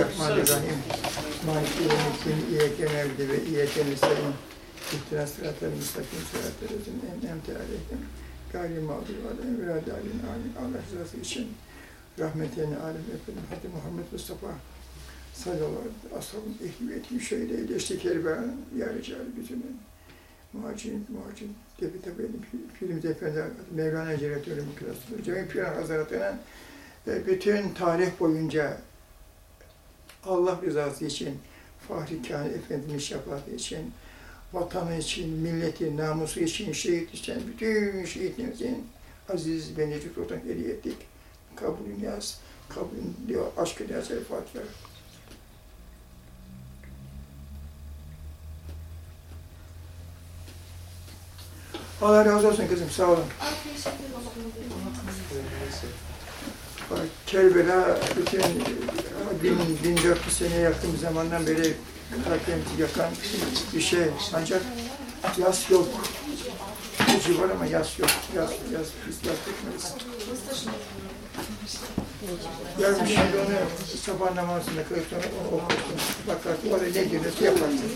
Bismillahirrahmanirrahim. Maliki yevmiddin, iyyeke na'budu ve iyyeke nestaîn. İhtinas sıratal müstakim sıratal lezîne en'amte aleyhim. Gâli mağdûbi aleyhim ve lâdâlin. Amin. Allah rızası için rahmetine alim efendim Hadi Muhammed Mustafa sallallahu aleyhi ve sellem ehli ve etimi şöyle eyleşti kerberanın ya rical güzünün. Muhacin, muhacin, gibi tabi filmde efendi Mevlana Celle'nin müklasıdır. Cemil Piran Hazretleri'nin ve bütün tarih boyunca Allah rızası için, Fahri Kâni Efendimiz'in şefaati için, vatanı için, milleti, namusu için, şehit için, bütün şehitlerimizin aziz ve necip olarak hediye ettik. Kabulün yaz, kabulün diyor, aşkı yaz, el Fatiha. Allah razı olsun kızım, sağ olun. Bak, Kerbela bütün bin, 1400 sene yakın bir zamandan beri kalbimizi yakan bir şey. Ancak yas yok. Gücü var ama yas yok. Yas, yas, biz yas etmeyiz. Yarın şimdi onu sabah namazında kılıp onu okursun. Bakarsın, orada ne diyorsa yaparsın.